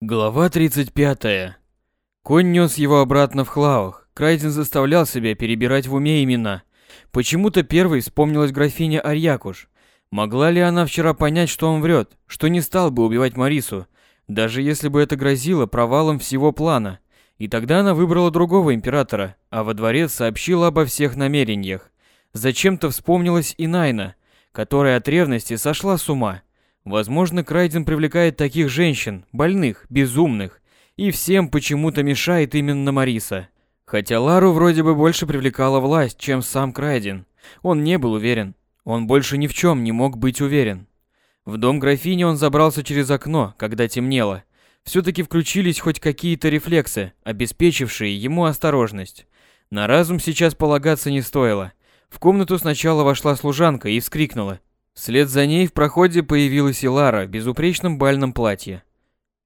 Глава 35. Конь нес его обратно в Хлаух. Крайден заставлял себя перебирать в уме имена. Почему-то первой вспомнилась графиня Арьякуш. Могла ли она вчера понять, что он врет, что не стал бы убивать Марису, даже если бы это грозило провалом всего плана? И тогда она выбрала другого императора, а во дворец сообщила обо всех намерениях. Зачем-то вспомнилась и Найна, которая от ревности сошла с ума. Возможно, Крайден привлекает таких женщин, больных, безумных, и всем почему-то мешает именно Мариса. Хотя Лару вроде бы больше привлекала власть, чем сам Крайден. Он не был уверен. Он больше ни в чем не мог быть уверен. В дом графини он забрался через окно, когда темнело. Все-таки включились хоть какие-то рефлексы, обеспечившие ему осторожность. На разум сейчас полагаться не стоило. В комнату сначала вошла служанка и вскрикнула. Вслед за ней в проходе появилась и Лара в безупречном бальном платье.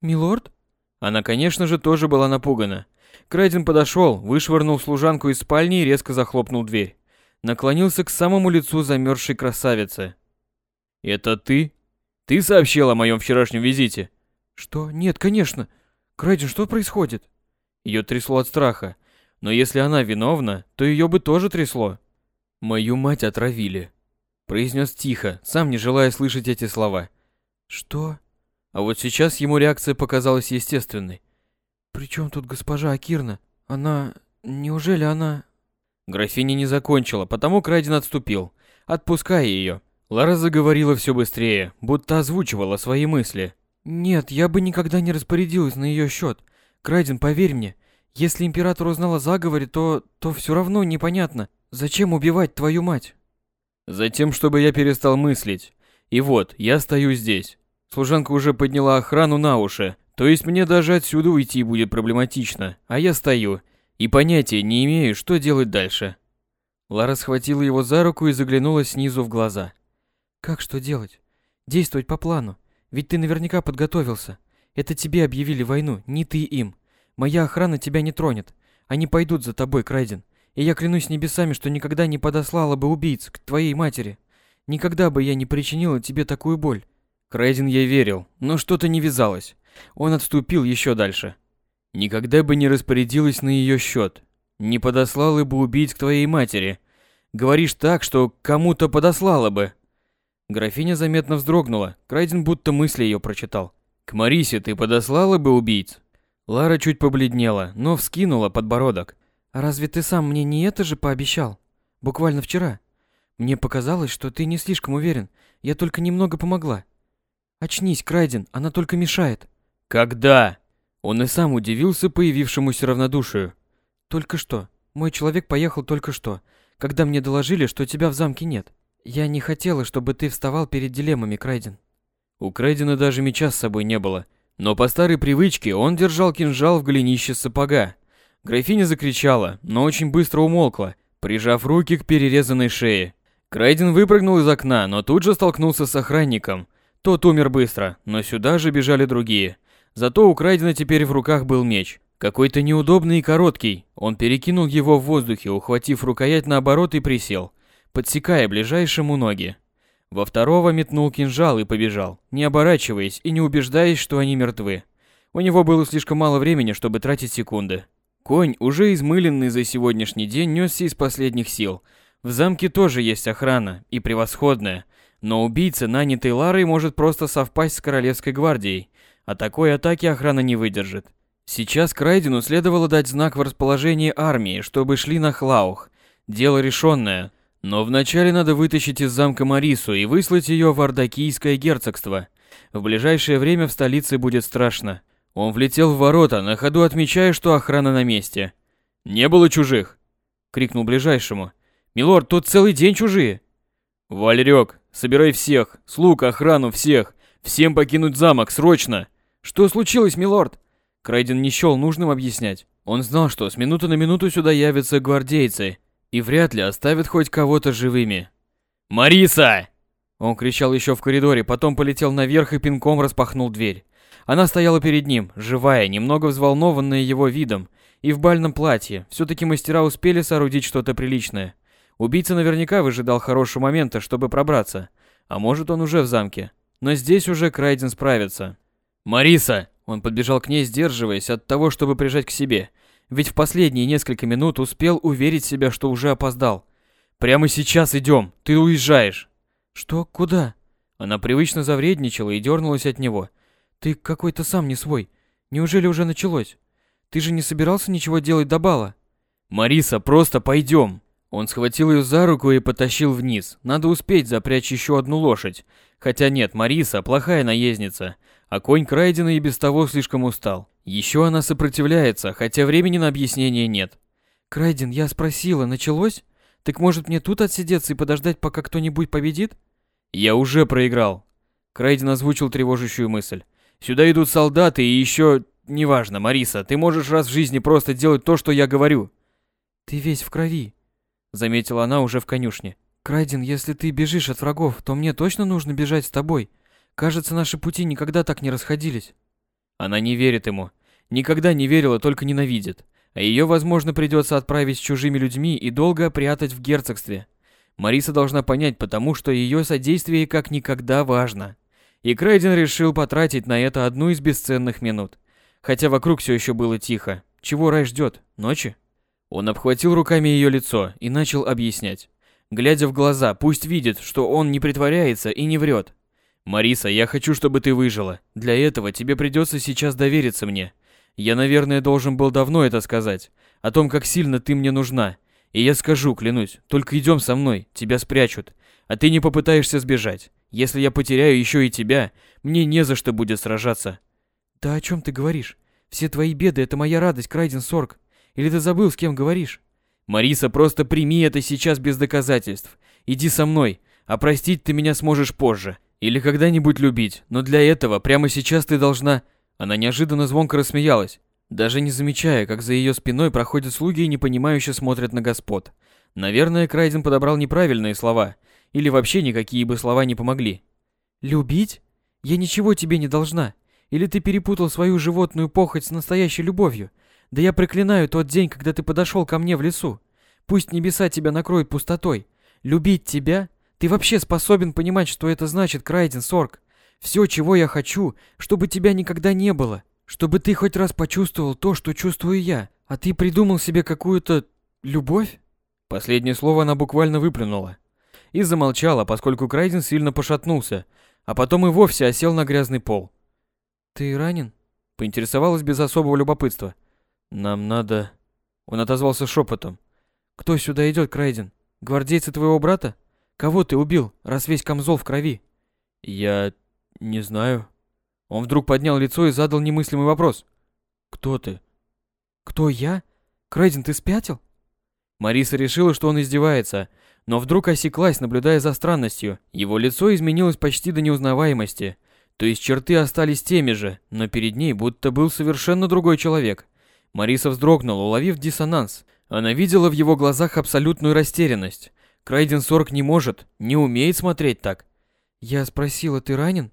«Милорд?» Она, конечно же, тоже была напугана. Крайден подошел, вышвырнул служанку из спальни и резко захлопнул дверь. Наклонился к самому лицу замерзшей красавицы. «Это ты? Ты сообщил о моем вчерашнем визите?» «Что? Нет, конечно. Крайден, что происходит?» Ее трясло от страха. Но если она виновна, то ее бы тоже трясло. Мою мать отравили произнес тихо, сам не желая слышать эти слова. Что? А вот сейчас ему реакция показалась естественной. При чем тут госпожа Акирна? Она... Неужели она... Графиня не закончила, потому Крайден отступил, отпуская ее. Лара заговорила все быстрее, будто озвучивала свои мысли. «Нет, я бы никогда не распорядилась на ее счет. Крайден, поверь мне, если император узнал о заговоре, то... то все равно непонятно, зачем убивать твою мать?» Затем, чтобы я перестал мыслить. И вот, я стою здесь. Служанка уже подняла охрану на уши, то есть мне даже отсюда уйти будет проблематично, а я стою и понятия не имею, что делать дальше. Лара схватила его за руку и заглянула снизу в глаза. Как что делать? Действовать по плану. Ведь ты наверняка подготовился. Это тебе объявили войну, не ты им. Моя охрана тебя не тронет. Они пойдут за тобой, Крайден. И я клянусь небесами, что никогда не подослала бы убийц к твоей матери. Никогда бы я не причинила тебе такую боль. Крейден ей верил, но что-то не вязалось. Он отступил еще дальше. Никогда бы не распорядилась на ее счет. Не подослала бы убийц к твоей матери. Говоришь так, что кому-то подослала бы. Графиня заметно вздрогнула. Крайден будто мысли ее прочитал. К Марисе ты подослала бы убийц? Лара чуть побледнела, но вскинула подбородок. Разве ты сам мне не это же пообещал? Буквально вчера. Мне показалось, что ты не слишком уверен. Я только немного помогла. Очнись, Крайден, она только мешает. Когда? Он и сам удивился появившемуся равнодушию. Только что. Мой человек поехал только что, когда мне доложили, что тебя в замке нет. Я не хотела, чтобы ты вставал перед дилеммами, Крайден. У Крайдена даже меча с собой не было, но по старой привычке он держал кинжал в голенище сапога, Графиня закричала, но очень быстро умолкла, прижав руки к перерезанной шее. Крайден выпрыгнул из окна, но тут же столкнулся с охранником. Тот умер быстро, но сюда же бежали другие. Зато у Крайдена теперь в руках был меч. Какой-то неудобный и короткий. Он перекинул его в воздухе, ухватив рукоять наоборот и присел, подсекая ближайшему ноги. Во второго метнул кинжал и побежал, не оборачиваясь и не убеждаясь, что они мертвы. У него было слишком мало времени, чтобы тратить секунды. Конь, уже измыленный за сегодняшний день, несся из последних сил. В замке тоже есть охрана, и превосходная, но убийца, нанятый Ларой, может просто совпасть с королевской гвардией, а такой атаки охрана не выдержит. Сейчас Крайдену следовало дать знак в расположении армии, чтобы шли на Хлаух. Дело решенное, но вначале надо вытащить из замка Марису и выслать ее в Ардакийское герцогство. В ближайшее время в столице будет страшно. Он влетел в ворота, на ходу отмечая, что охрана на месте. «Не было чужих!» — крикнул ближайшему. «Милорд, тут целый день чужие!» «Валерёк, собирай всех, слуг, охрану, всех! Всем покинуть замок, срочно!» «Что случилось, милорд?» Крайден не счёл нужным объяснять. Он знал, что с минуты на минуту сюда явятся гвардейцы и вряд ли оставят хоть кого-то живыми. «Мариса!» Он кричал еще в коридоре, потом полетел наверх и пинком распахнул дверь. Она стояла перед ним, живая, немного взволнованная его видом, и в бальном платье. Все-таки мастера успели соорудить что-то приличное. Убийца наверняка выжидал хорошего момента, чтобы пробраться. А может, он уже в замке. Но здесь уже Крайден справится. «Мариса, Он подбежал к ней, сдерживаясь от того, чтобы прижать к себе. Ведь в последние несколько минут успел уверить себя, что уже опоздал. «Прямо сейчас идем, ты уезжаешь!» «Что? Куда?» Она привычно завредничала и дернулась от него. «Ты какой-то сам не свой. Неужели уже началось? Ты же не собирался ничего делать до бала?» «Мариса, просто пойдем!» Он схватил ее за руку и потащил вниз. Надо успеть запрячь еще одну лошадь. Хотя нет, Мариса плохая наездница, а конь Крайдена и без того слишком устал. Еще она сопротивляется, хотя времени на объяснение нет. «Крайден, я спросила, началось? Так может мне тут отсидеться и подождать, пока кто-нибудь победит?» «Я уже проиграл». Крайден озвучил тревожащую мысль. «Сюда идут солдаты и еще... Неважно, Мариса, ты можешь раз в жизни просто делать то, что я говорю». «Ты весь в крови», заметила она уже в конюшне. Крайден, если ты бежишь от врагов, то мне точно нужно бежать с тобой. Кажется, наши пути никогда так не расходились. Она не верит ему. Никогда не верила, только ненавидит. А ее, возможно, придется отправить с чужими людьми и долго прятать в герцогстве. Мариса должна понять, потому что ее содействие как никогда важно. И Крейден решил потратить на это одну из бесценных минут. Хотя вокруг все еще было тихо. Чего рай ждет? Ночи? Он обхватил руками ее лицо и начал объяснять. Глядя в глаза, пусть видит, что он не притворяется и не врет. «Мариса, я хочу, чтобы ты выжила. Для этого тебе придется сейчас довериться мне. Я, наверное, должен был давно это сказать. О том, как сильно ты мне нужна. И я скажу, клянусь, только идем со мной, тебя спрячут. А ты не попытаешься сбежать. Если я потеряю еще и тебя, мне не за что будет сражаться». «Да о чем ты говоришь? Все твои беды — это моя радость, Крайден Сорг. Или ты забыл, с кем говоришь? Мариса, просто прими это сейчас без доказательств. Иди со мной, а простить ты меня сможешь позже. Или когда-нибудь любить, но для этого прямо сейчас ты должна... Она неожиданно звонко рассмеялась, даже не замечая, как за ее спиной проходят слуги и непонимающе смотрят на господ. Наверное, Крайден подобрал неправильные слова, или вообще никакие бы слова не помогли. «Любить? Я ничего тебе не должна. Или ты перепутал свою животную похоть с настоящей любовью? Да я проклинаю тот день, когда ты подошел ко мне в лесу. Пусть небеса тебя накроют пустотой. Любить тебя? Ты вообще способен понимать, что это значит, Крайден Сорг? Все, чего я хочу, чтобы тебя никогда не было. Чтобы ты хоть раз почувствовал то, что чувствую я. А ты придумал себе какую-то... любовь? Последнее слово она буквально выплюнула. И замолчала, поскольку Крайден сильно пошатнулся, а потом и вовсе осел на грязный пол. «Ты ранен?» Поинтересовалась без особого любопытства. Нам надо... Он отозвался шепотом. Кто сюда идет, Крайден? Гвардейцы твоего брата? Кого ты убил, раз весь камзол в крови? Я... не знаю. Он вдруг поднял лицо и задал немыслимый вопрос. Кто ты? Кто я? Крайден, ты спятил? Мариса решила, что он издевается, но вдруг осеклась, наблюдая за странностью. Его лицо изменилось почти до неузнаваемости. То есть черты остались теми же, но перед ней будто был совершенно другой человек. Мариса вздрогнула, уловив диссонанс. Она видела в его глазах абсолютную растерянность. Крайден Сорг не может, не умеет смотреть так. «Я спросила, ты ранен?»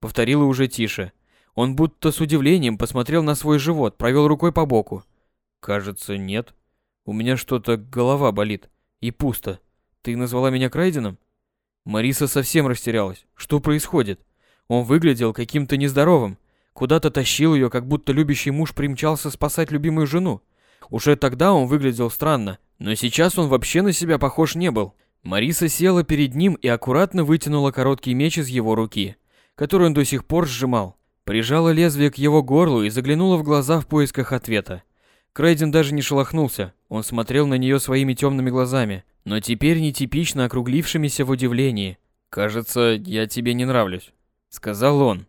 Повторила уже тише. Он будто с удивлением посмотрел на свой живот, провел рукой по боку. «Кажется, нет. У меня что-то голова болит. И пусто. Ты назвала меня Крайденом?» Мариса совсем растерялась. Что происходит? Он выглядел каким-то нездоровым. Куда-то тащил ее, как будто любящий муж примчался спасать любимую жену. Уже тогда он выглядел странно, но сейчас он вообще на себя похож не был. Мариса села перед ним и аккуратно вытянула короткий меч из его руки, который он до сих пор сжимал. Прижала лезвие к его горлу и заглянула в глаза в поисках ответа. Крейден даже не шелохнулся, он смотрел на нее своими темными глазами, но теперь нетипично округлившимися в удивлении. «Кажется, я тебе не нравлюсь», — сказал он.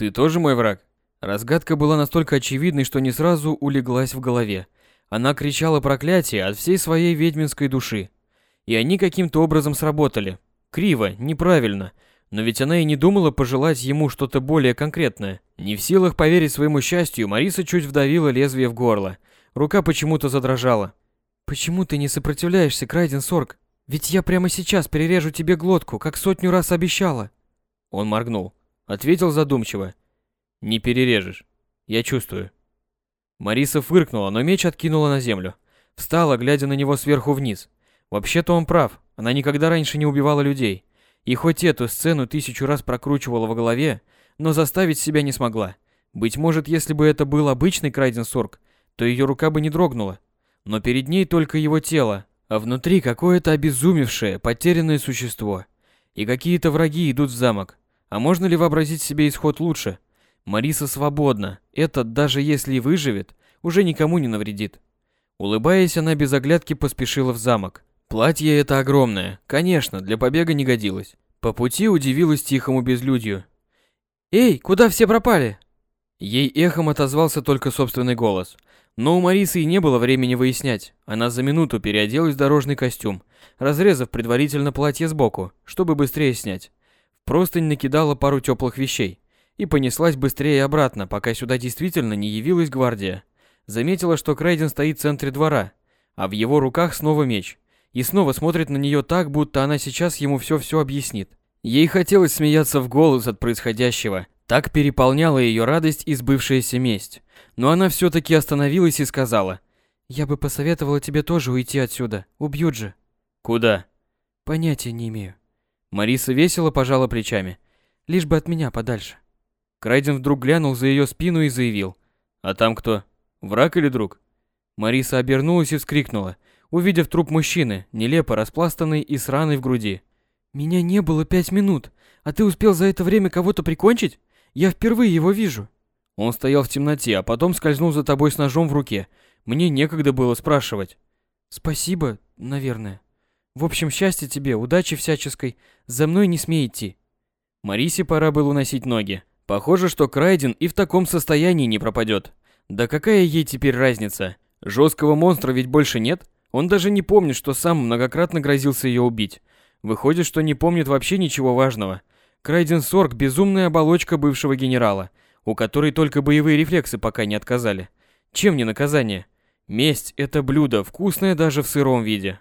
Ты тоже мой враг? Разгадка была настолько очевидной, что не сразу улеглась в голове. Она кричала проклятие от всей своей ведьминской души. И они каким-то образом сработали. Криво, неправильно. Но ведь она и не думала пожелать ему что-то более конкретное. Не в силах поверить своему счастью, Мариса чуть вдавила лезвие в горло. Рука почему-то задрожала. «Почему ты не сопротивляешься, Крайден Сорг? Ведь я прямо сейчас перережу тебе глотку, как сотню раз обещала». Он моргнул. Ответил задумчиво. Не перережешь. Я чувствую. Мариса фыркнула, но меч откинула на землю. Встала, глядя на него сверху вниз. Вообще-то он прав. Она никогда раньше не убивала людей. И хоть эту сцену тысячу раз прокручивала в голове, но заставить себя не смогла. Быть может, если бы это был обычный Крайден Сорг, то ее рука бы не дрогнула. Но перед ней только его тело, а внутри какое-то обезумевшее, потерянное существо. И какие-то враги идут в замок. А можно ли вообразить себе исход лучше? Мариса свободна. Этот, даже если и выживет, уже никому не навредит. Улыбаясь, она без оглядки поспешила в замок. Платье это огромное, конечно, для побега не годилось. По пути удивилась тихому безлюдью. «Эй, куда все пропали?» Ей эхом отозвался только собственный голос. Но у Марисы и не было времени выяснять. Она за минуту переоделась в дорожный костюм, разрезав предварительно платье сбоку, чтобы быстрее снять. В простынь накидала пару теплых вещей и понеслась быстрее обратно, пока сюда действительно не явилась гвардия. Заметила, что Крейден стоит в центре двора, а в его руках снова меч, и снова смотрит на нее так, будто она сейчас ему все-все объяснит. Ей хотелось смеяться в голос от происходящего, так переполняла ее радость и сбывшаяся месть. Но она все-таки остановилась и сказала. «Я бы посоветовала тебе тоже уйти отсюда. Убьют же». «Куда?» «Понятия не имею». Мариса весело пожала плечами. «Лишь бы от меня подальше». Крайден вдруг глянул за ее спину и заявил. «А там кто? Враг или друг?» Мариса обернулась и вскрикнула, увидев труп мужчины, нелепо распластанный и с раной в груди. «Меня не было пять минут, а ты успел за это время кого-то прикончить?» Я впервые его вижу. Он стоял в темноте, а потом скользнул за тобой с ножом в руке. Мне некогда было спрашивать. Спасибо, наверное. В общем, счастья тебе, удачи всяческой. За мной не смей идти. Марисе пора было уносить ноги. Похоже, что Крайден и в таком состоянии не пропадет. Да какая ей теперь разница? Жесткого монстра ведь больше нет. Он даже не помнит, что сам многократно грозился ее убить. Выходит, что не помнит вообще ничего важного. Крайден Сорг – безумная оболочка бывшего генерала, у которой только боевые рефлексы пока не отказали. Чем не наказание? Месть – это блюдо, вкусное даже в сыром виде.